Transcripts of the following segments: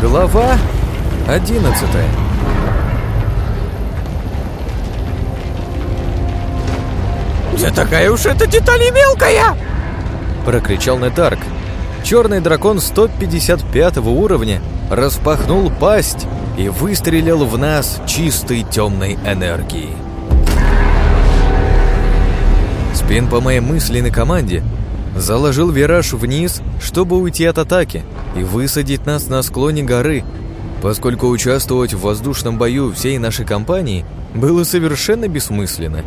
Глава одиннадцатая «Да такая уж эта деталь и мелкая!» Прокричал Нетарк. Черный дракон 155 уровня распахнул пасть и выстрелил в нас чистой темной энергией. Спин по моей мысленной команде заложил вираж вниз, чтобы уйти от атаки и высадить нас на склоне горы, поскольку участвовать в воздушном бою всей нашей компании было совершенно бессмысленно.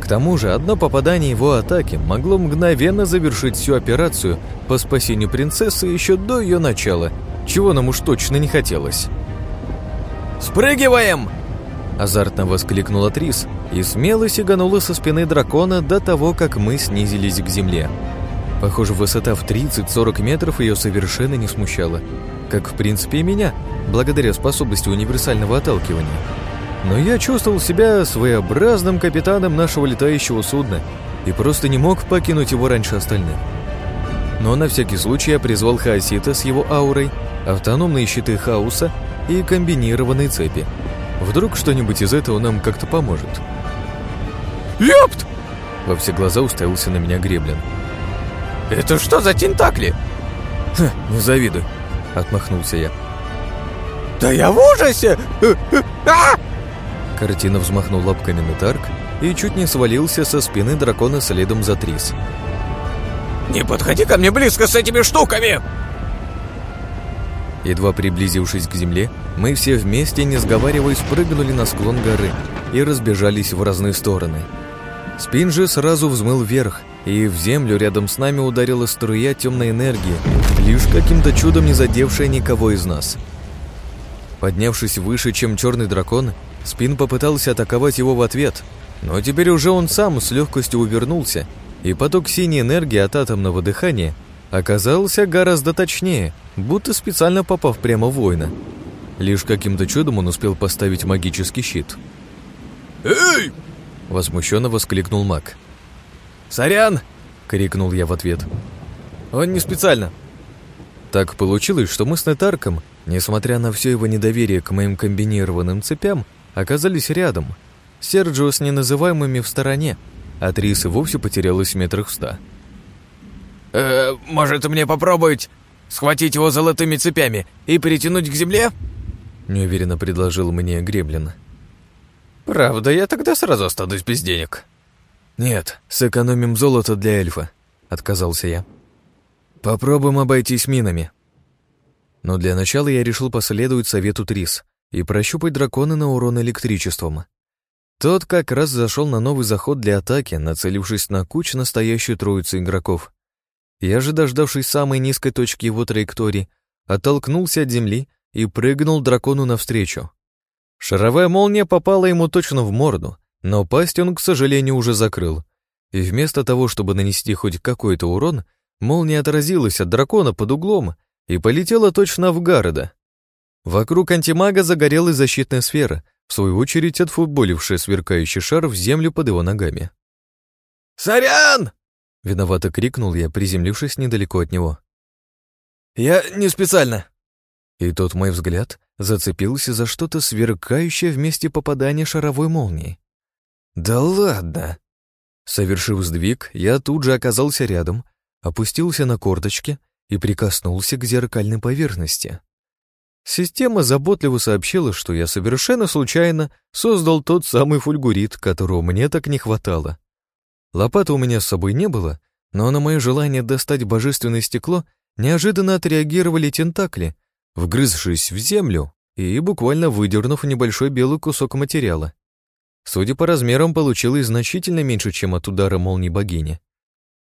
К тому же одно попадание его атаки могло мгновенно завершить всю операцию по спасению принцессы еще до ее начала, чего нам уж точно не хотелось. «Спрыгиваем!» Азартно воскликнула Трис и смело сиганула со спины дракона до того, как мы снизились к земле. Похоже, высота в 30-40 метров ее совершенно не смущала. Как, в принципе, и меня, благодаря способности универсального отталкивания. Но я чувствовал себя своеобразным капитаном нашего летающего судна и просто не мог покинуть его раньше остальных. Но на всякий случай я призвал Хаосита с его аурой, автономные щиты хаоса и комбинированные цепи. Вдруг что-нибудь из этого нам как-то поможет. «Ёпт!» Во все глаза уставился на меня Греблин. «Это что за тентакли?» «Ха, не завидуй», — отмахнулся я. «Да я в ужасе! Э, э, а!» Картина взмахнул лапками на Тарк и чуть не свалился со спины дракона следом за Трис. «Не подходи ко мне близко с этими штуками!» Едва приблизившись к земле, мы все вместе, не сговариваясь, прыгнули на склон горы и разбежались в разные стороны. Спин же сразу взмыл вверх, и в землю рядом с нами ударила струя темной энергии, лишь каким-то чудом не задевшая никого из нас. Поднявшись выше, чем черный дракон, Спин попытался атаковать его в ответ, но теперь уже он сам с легкостью увернулся, и поток синей энергии от атомного дыхания оказался гораздо точнее, будто специально попав прямо в воина. Лишь каким-то чудом он успел поставить магический щит. «Эй!» — возмущенно воскликнул маг. «Сорян!» — крикнул я в ответ. «Он не специально». Так получилось, что мы с Нетарком, несмотря на все его недоверие к моим комбинированным цепям, оказались рядом. Серджио с неназываемыми в стороне, а Трис и вовсе потерялась в метрах в ста. «Э, «Может, мне попробовать схватить его золотыми цепями и перетянуть к земле?» Неуверенно предложил мне Греблин. «Правда, я тогда сразу останусь без денег». «Нет, сэкономим золото для эльфа», — отказался я. «Попробуем обойтись минами». Но для начала я решил последовать совету Трис и прощупать дракона на урон электричеством. Тот как раз зашел на новый заход для атаки, нацелившись на кучу настоящую троицу игроков. Я же, дождавшись самой низкой точки его траектории, оттолкнулся от земли и прыгнул дракону навстречу. Шаровая молния попала ему точно в морду, но пасть он, к сожалению, уже закрыл. И вместо того, чтобы нанести хоть какой-то урон, молния отразилась от дракона под углом и полетела точно в Гарода. Вокруг антимага загорелась защитная сфера, в свою очередь отфутболившая сверкающий шар в землю под его ногами. «Сорян!» — виновато крикнул я, приземлившись недалеко от него. «Я не специально!» И тот мой взгляд зацепился за что-то сверкающее в месте попадания шаровой молнии. «Да ладно!» Совершив сдвиг, я тут же оказался рядом, опустился на корточки и прикоснулся к зеркальной поверхности. Система заботливо сообщила, что я совершенно случайно создал тот самый фульгурит, которого мне так не хватало. Лопаты у меня с собой не было, но на мое желание достать божественное стекло неожиданно отреагировали тентакли, вгрызшись в землю и буквально выдернув небольшой белый кусок материала. Судя по размерам, получилось значительно меньше, чем от удара молнии богини.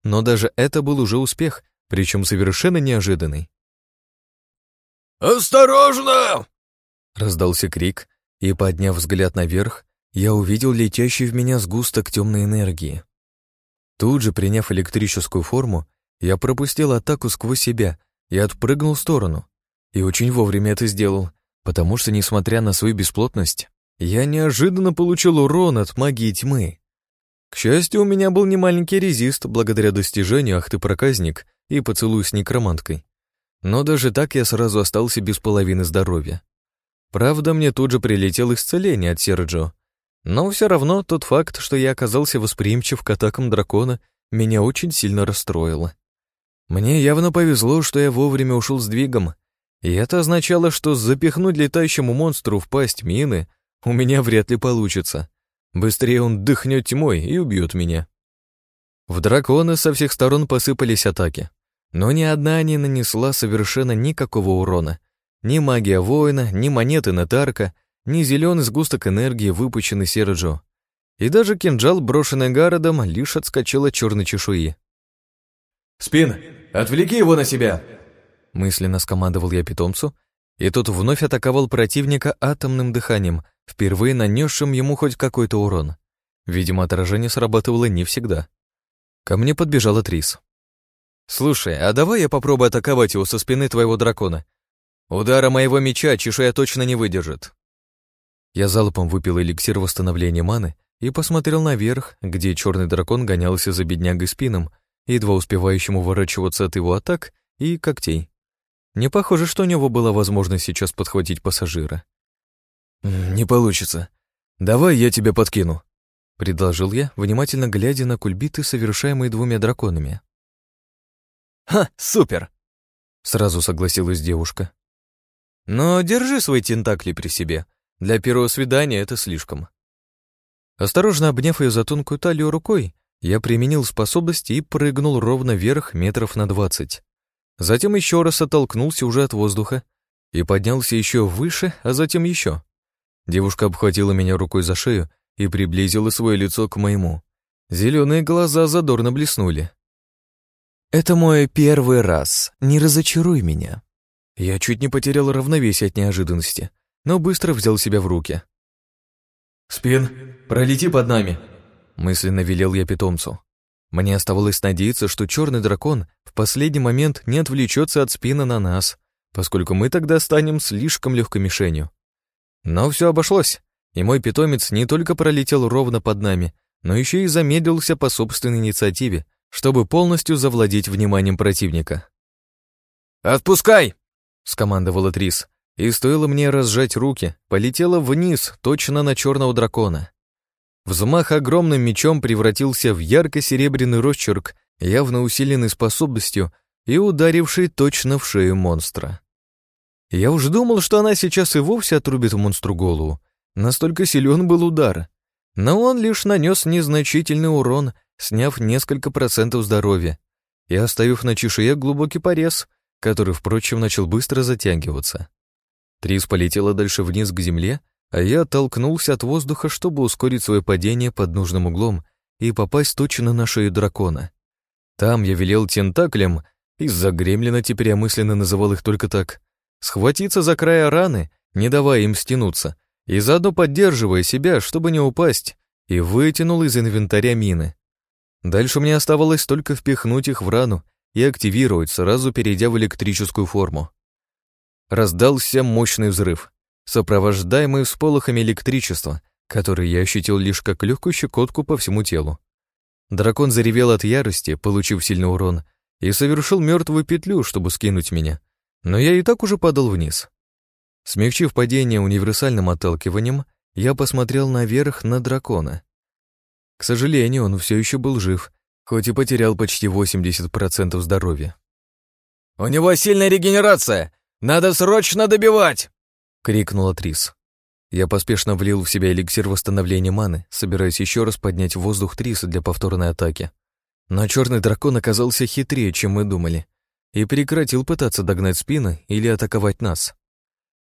Но даже это был уже успех, причем совершенно неожиданный. «Осторожно!» Раздался крик, и, подняв взгляд наверх, я увидел летящий в меня сгусток темной энергии. Тут же, приняв электрическую форму, я пропустил атаку сквозь себя и отпрыгнул в сторону. И очень вовремя это сделал, потому что, несмотря на свою бесплотность, я неожиданно получил урон от магии тьмы. К счастью, у меня был немаленький резист благодаря достижению «Ах ты проказник» и поцелуй с некроманткой. Но даже так я сразу остался без половины здоровья. Правда, мне тут же прилетело исцеление от Серджио. Но все равно тот факт, что я оказался восприимчив к атакам дракона, меня очень сильно расстроило. Мне явно повезло, что я вовремя ушел с двигом, и это означало, что запихнуть летающему монстру в пасть мины у меня вряд ли получится. Быстрее он дыхнет тьмой и убьет меня. В дракона со всех сторон посыпались атаки, но ни одна не нанесла совершенно никакого урона. Ни магия воина, ни монеты Натарка, ни зеленый сгусток энергии, выпущенный Серджо. И даже кинжал, брошенный городом, лишь отскочил от черной чешуи. «Спин, отвлеки его на себя!» Мысленно скомандовал я питомцу, и тот вновь атаковал противника атомным дыханием, впервые нанесшим ему хоть какой-то урон. Видимо, отражение срабатывало не всегда. Ко мне подбежала Трис. «Слушай, а давай я попробую атаковать его со спины твоего дракона? Удара моего меча чешуя точно не выдержит». Я залпом выпил эликсир восстановления маны и посмотрел наверх, где черный дракон гонялся за беднягой спином, едва успевающим уворачиваться от его атак и когтей. Не похоже, что у него была возможность сейчас подхватить пассажира. «Не получится. Давай я тебя подкину», — предложил я, внимательно глядя на кульбиты, совершаемые двумя драконами. «Ха, супер!» — сразу согласилась девушка. «Но держи свои тентакли при себе. Для первого свидания это слишком». Осторожно обняв ее за тонкую талию рукой, я применил способность и прыгнул ровно вверх метров на двадцать. Затем еще раз оттолкнулся уже от воздуха и поднялся еще выше, а затем еще. Девушка обхватила меня рукой за шею и приблизила свое лицо к моему. Зеленые глаза задорно блеснули. «Это мой первый раз. Не разочаруй меня». Я чуть не потерял равновесие от неожиданности, но быстро взял себя в руки. «Спин, пролети под нами», — мысленно велел я питомцу. Мне оставалось надеяться, что черный дракон в последний момент не отвлечется от спина на нас, поскольку мы тогда станем слишком легкой мишенью. Но все обошлось, и мой питомец не только пролетел ровно под нами, но еще и замедлился по собственной инициативе, чтобы полностью завладеть вниманием противника. «Отпускай!» — скомандовала Трис, и стоило мне разжать руки, полетела вниз, точно на черного дракона. Взмах огромным мечом превратился в ярко-серебряный росчерк, явно усиленный способностью и ударивший точно в шею монстра. Я уж думал, что она сейчас и вовсе отрубит монстру голову. Настолько силен был удар. Но он лишь нанес незначительный урон, сняв несколько процентов здоровья и оставив на чешуе глубокий порез, который, впрочем, начал быстро затягиваться. Трис полетела дальше вниз к земле, а я оттолкнулся от воздуха, чтобы ускорить свое падение под нужным углом и попасть точно на шею дракона. Там я велел тентаклям, из-за гремлина теперь я мысленно называл их только так, схватиться за края раны, не давая им стянуться, и заодно поддерживая себя, чтобы не упасть, и вытянул из инвентаря мины. Дальше мне оставалось только впихнуть их в рану и активировать, сразу перейдя в электрическую форму. Раздался мощный взрыв сопровождаемый всполохами электричества, которые я ощутил лишь как легкую щекотку по всему телу. Дракон заревел от ярости, получив сильный урон, и совершил мертвую петлю, чтобы скинуть меня, но я и так уже падал вниз. Смягчив падение универсальным отталкиванием, я посмотрел наверх на дракона. К сожалению, он все еще был жив, хоть и потерял почти 80% здоровья. «У него сильная регенерация! Надо срочно добивать!» — крикнула Трис. Я поспешно влил в себя эликсир восстановления маны, собираясь еще раз поднять в воздух Триса для повторной атаки. Но черный дракон оказался хитрее, чем мы думали, и прекратил пытаться догнать спины или атаковать нас.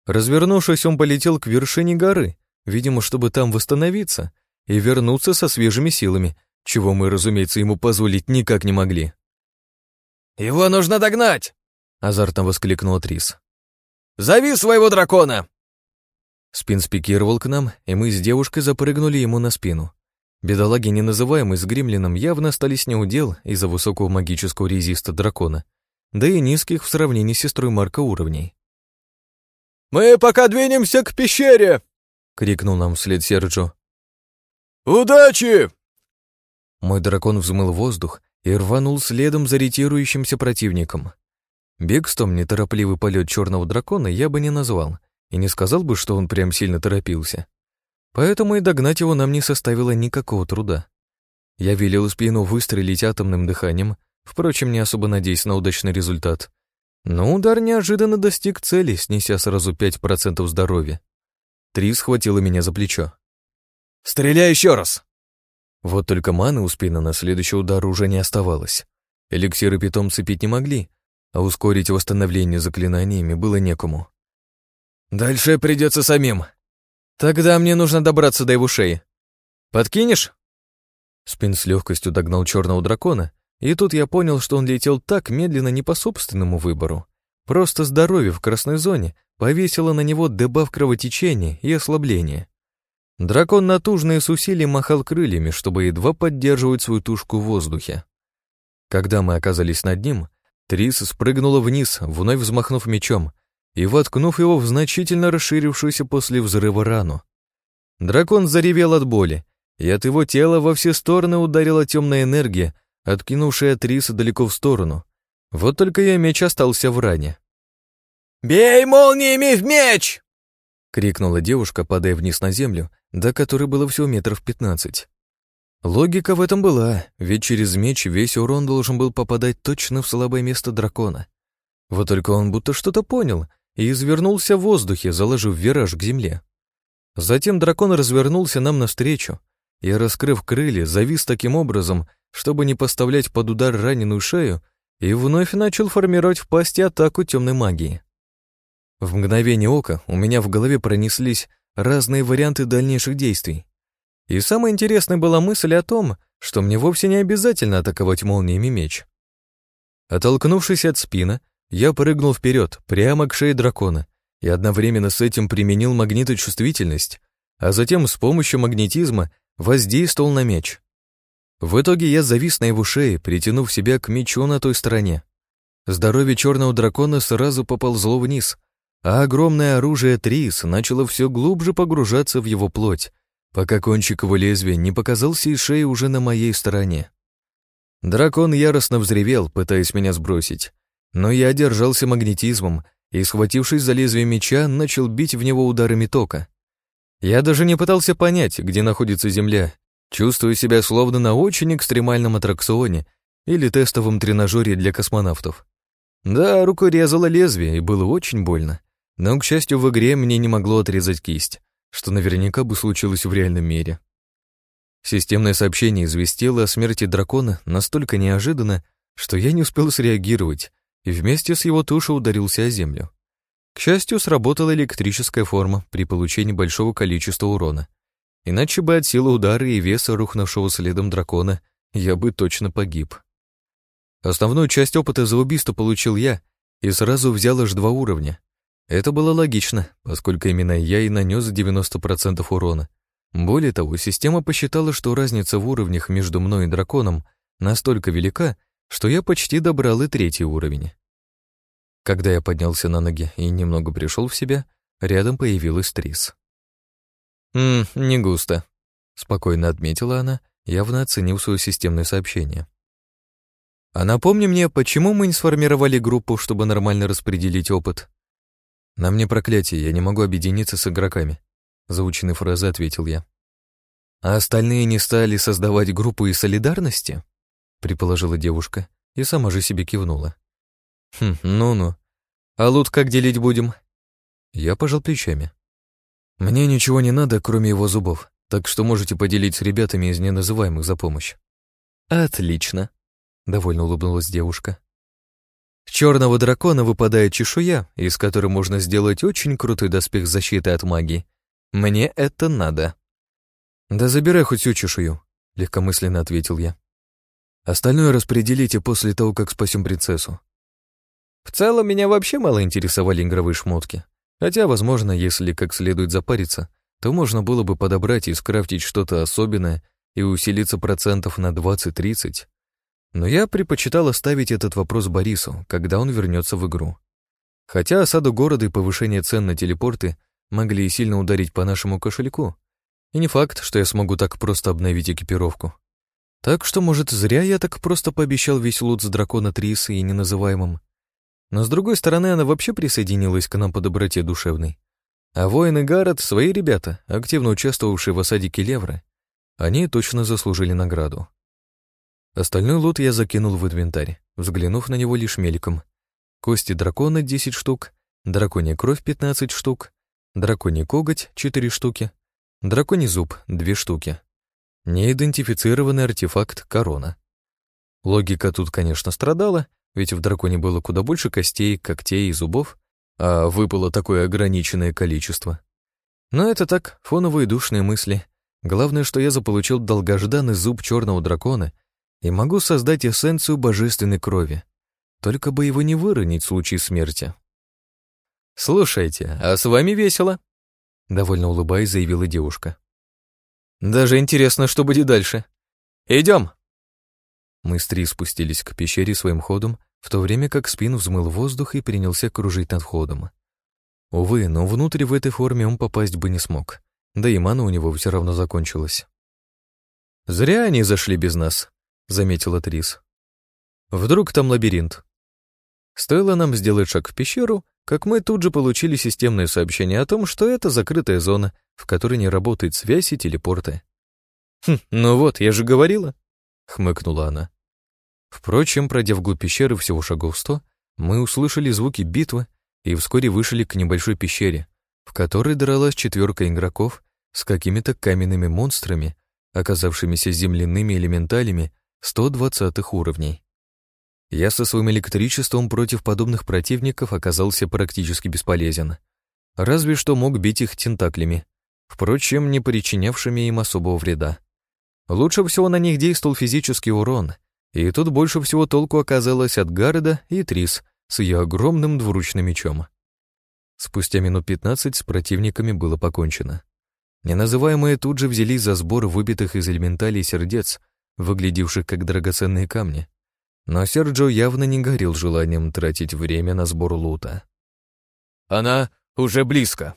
Развернувшись, он полетел к вершине горы, видимо, чтобы там восстановиться и вернуться со свежими силами, чего мы, разумеется, ему позволить никак не могли. «Его нужно догнать!» — азартно воскликнул Трис. Зови своего дракона!» Спин спикировал к нам, и мы с девушкой запрыгнули ему на спину. Бедолаги, не называемые с гремлином, явно остались неудел из-за высокого магического резиста дракона, да и низких в сравнении с сестрой Марка уровней. «Мы пока двинемся к пещере!» — крикнул нам вслед Серджо. «Удачи!» Мой дракон взмыл воздух и рванул следом за ретирующимся противником. Бегством неторопливый полет черного дракона я бы не назвал и не сказал бы, что он прям сильно торопился. Поэтому и догнать его нам не составило никакого труда. Я велел спину выстрелить атомным дыханием, впрочем, не особо надеясь на удачный результат. Но удар неожиданно достиг цели, снеся сразу 5% здоровья. Три схватила меня за плечо. «Стреляй еще раз!» Вот только маны у спины на следующий удар уже не оставалось. Эликсиры питомцы пить не могли, а ускорить восстановление заклинаниями было некому. «Дальше придется самим. Тогда мне нужно добраться до его шеи. Подкинешь?» Спин с легкостью догнал черного дракона, и тут я понял, что он летел так медленно не по собственному выбору. Просто здоровье в красной зоне повесило на него дебаф кровотечения и ослабления. Дракон натужно и с усилием махал крыльями, чтобы едва поддерживать свою тушку в воздухе. Когда мы оказались над ним, Трис спрыгнула вниз, вновь взмахнув мечом, и воткнув его в значительно расширившуюся после взрыва рану. Дракон заревел от боли, и от его тела во все стороны ударила темная энергия, откинувшая Триса далеко в сторону. Вот только ее меч остался в ране. «Бей молниями в меч!» — крикнула девушка, падая вниз на землю, до которой было всего метров пятнадцать. Логика в этом была, ведь через меч весь урон должен был попадать точно в слабое место дракона. Вот только он будто что-то понял и извернулся в воздухе, заложив вираж к земле. Затем дракон развернулся нам навстречу, и, раскрыв крылья, завис таким образом, чтобы не поставлять под удар раненую шею, и вновь начал формировать в пасти атаку темной магии. В мгновение ока у меня в голове пронеслись разные варианты дальнейших действий. И самая интересная была мысль о том, что мне вовсе не обязательно атаковать молниями меч. Оттолкнувшись от спина, я прыгнул вперед, прямо к шее дракона, и одновременно с этим применил магниточувствительность, а затем с помощью магнетизма воздействовал на меч. В итоге я завис на его шее, притянув себя к мечу на той стороне. Здоровье черного дракона сразу поползло вниз, а огромное оружие Трис начало все глубже погружаться в его плоть, пока кончик его лезвия не показался из шеи уже на моей стороне. Дракон яростно взревел, пытаясь меня сбросить, но я держался магнетизмом и, схватившись за лезвие меча, начал бить в него ударами тока. Я даже не пытался понять, где находится Земля, чувствуя себя словно на очень экстремальном аттракционе или тестовом тренажере для космонавтов. Да, руку резало лезвие, и было очень больно. Но, к счастью, в игре мне не могло отрезать кисть, что наверняка бы случилось в реальном мире. Системное сообщение известило о смерти дракона настолько неожиданно, что я не успел среагировать, и вместе с его тушей ударился о землю. К счастью, сработала электрическая форма при получении большого количества урона. Иначе бы от силы удара и веса рухнувшего следом дракона я бы точно погиб. Основную часть опыта за убийство получил я и сразу взял аж два уровня. Это было логично, поскольку именно я и нанес 90% урона. Более того, система посчитала, что разница в уровнях между мной и драконом настолько велика, что я почти добрал и третий уровень. Когда я поднялся на ноги и немного пришел в себя, рядом появилась Трис. «Ммм, не густо», — спокойно отметила она, явно оценив свое системное сообщение. «А напомни мне, почему мы не сформировали группу, чтобы нормально распределить опыт?» «На мне проклятие, я не могу объединиться с игроками», — заученной фразы ответил я. «А остальные не стали создавать группу из солидарности?» — предположила девушка и сама же себе кивнула. Хм, ну-ну. А лут как делить будем? Я пожал плечами. Мне ничего не надо, кроме его зубов, так что можете поделить с ребятами из неназываемых за помощь. Отлично, довольно улыбнулась девушка. Черного дракона выпадает чешуя, из которой можно сделать очень крутой доспех защиты от магии. Мне это надо. Да забирай хоть всю чешую, легкомысленно ответил я. Остальное распределите после того, как спасем принцессу. В целом, меня вообще мало интересовали игровые шмотки. Хотя, возможно, если как следует запариться, то можно было бы подобрать и скрафтить что-то особенное и усилиться процентов на 20-30. Но я предпочитал оставить этот вопрос Борису, когда он вернется в игру. Хотя осаду города и повышение цен на телепорты могли и сильно ударить по нашему кошельку. И не факт, что я смогу так просто обновить экипировку. Так что, может, зря я так просто пообещал весь лут с дракона Трисы и неназываемым. Но, с другой стороны, она вообще присоединилась к нам по доброте душевной. А воины Гаррет — свои ребята, активно участвовавшие в осаде Келевры. Они точно заслужили награду. Остальной лут я закинул в инвентарь, взглянув на него лишь мельком. Кости дракона — 10 штук, драконья кровь — 15 штук, драконий коготь — 4 штуки, драконий зуб — 2 штуки. Неидентифицированный артефакт — корона. Логика тут, конечно, страдала, ведь в драконе было куда больше костей, когтей и зубов, а выпало такое ограниченное количество. Но это так, фоновые душные мысли. Главное, что я заполучил долгожданный зуб черного дракона и могу создать эссенцию божественной крови. Только бы его не выронить в случае смерти. «Слушайте, а с вами весело?» Довольно улыбаясь, заявила девушка. «Даже интересно, что будет дальше. Идем!» Мы с Три спустились к пещере своим ходом, в то время как спин взмыл воздух и принялся кружить над входом. Увы, но внутрь в этой форме он попасть бы не смог, да и мана у него все равно закончилась. «Зря они зашли без нас», — заметила Трис. «Вдруг там лабиринт?» Стоило нам сделать шаг в пещеру, как мы тут же получили системное сообщение о том, что это закрытая зона, в которой не работает связь и телепорты. «Хм, ну вот, я же говорила», — хмыкнула она. Впрочем, пройдя вглубь пещеры всего шагов сто, мы услышали звуки битвы и вскоре вышли к небольшой пещере, в которой дралась четверка игроков с какими-то каменными монстрами, оказавшимися земляными элементалями 120 уровней. Я со своим электричеством против подобных противников оказался практически бесполезен. Разве что мог бить их тентаклями, впрочем, не причинявшими им особого вреда. Лучше всего на них действовал физический урон — и тут больше всего толку оказалось от Гарда и Трис с ее огромным двуручным мечом. Спустя минут пятнадцать с противниками было покончено. Неназываемые тут же взялись за сбор выбитых из элементалей сердец, выглядевших как драгоценные камни. Но Серджо явно не горел желанием тратить время на сбор лута. «Она уже близко!»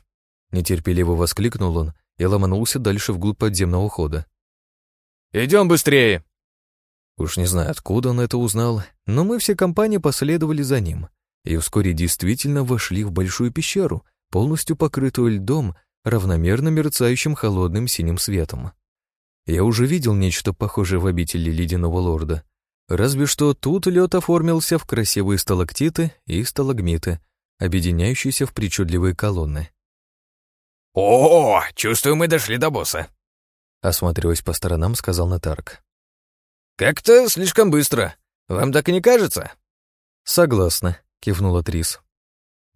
Нетерпеливо воскликнул он и ломанулся дальше вглубь подземного хода. «Идем быстрее!» Уж не знаю, откуда он это узнал, но мы все компании последовали за ним и вскоре действительно вошли в большую пещеру, полностью покрытую льдом, равномерно мерцающим холодным синим светом. Я уже видел нечто похожее в обители Ледяного Лорда, разве что тут лед оформился в красивые сталактиты и сталагмиты, объединяющиеся в причудливые колонны. «О, чувствую, мы дошли до босса», осматриваясь по сторонам, сказал Натарк. «Как-то слишком быстро. Вам так и не кажется?» «Согласна», — кивнула Трис.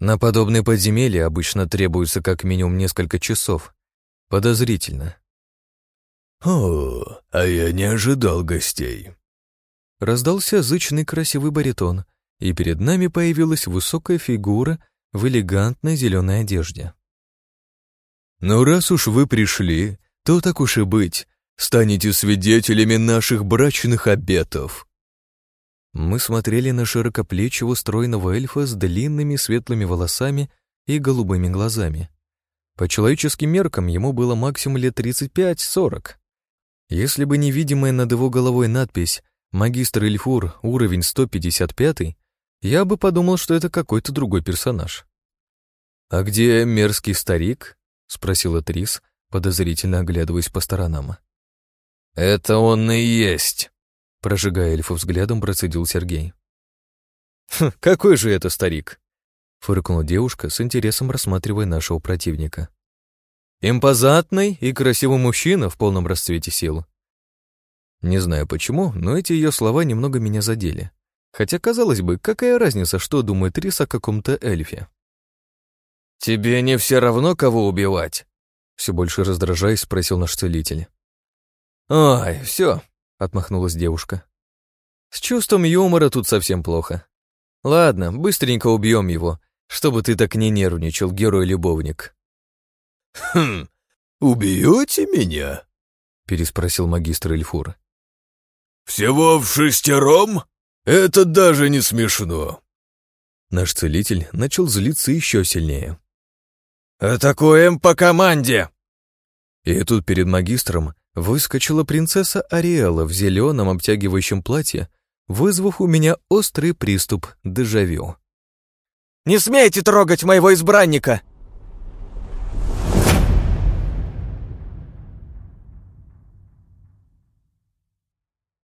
«На подобные подземелья обычно требуется как минимум несколько часов. Подозрительно». «О, а я не ожидал гостей». Раздался зычный красивый баритон, и перед нами появилась высокая фигура в элегантной зеленой одежде. «Ну, раз уж вы пришли, то так уж и быть, станете свидетелями наших брачных обетов». Мы смотрели на широкоплечего стройного эльфа с длинными светлыми волосами и голубыми глазами. По человеческим меркам ему было максимум лет 35-40. Если бы невидимая над его головой надпись «Магистр Эльфур, уровень 155», я бы подумал, что это какой-то другой персонаж. «А где мерзкий старик?» — спросила Трис, подозрительно оглядываясь по сторонам. «Это он и есть», — прожигая эльфа взглядом, процедил Сергей. «Хм, какой же это старик?» — фыркнула девушка, с интересом рассматривая нашего противника. «Импозантный и красивый мужчина в полном расцвете сил». Не знаю почему, но эти ее слова немного меня задели. Хотя, казалось бы, какая разница, что думает Рис о каком-то эльфе? «Тебе не все равно, кого убивать?» Все больше раздражаясь, спросил наш целитель. «Ой, все», — отмахнулась девушка. «С чувством юмора тут совсем плохо. Ладно, быстренько убьем его, чтобы ты так не нервничал, герой-любовник». «Хм, убьете меня?» — переспросил магистр Эльфур. «Всего в шестером? Это даже не смешно». Наш целитель начал злиться еще сильнее. «Атакуем по команде!» И тут перед магистром выскочила принцесса Ариэла в зеленом обтягивающем платье, вызвав у меня острый приступ дежавю. «Не смейте трогать моего избранника!»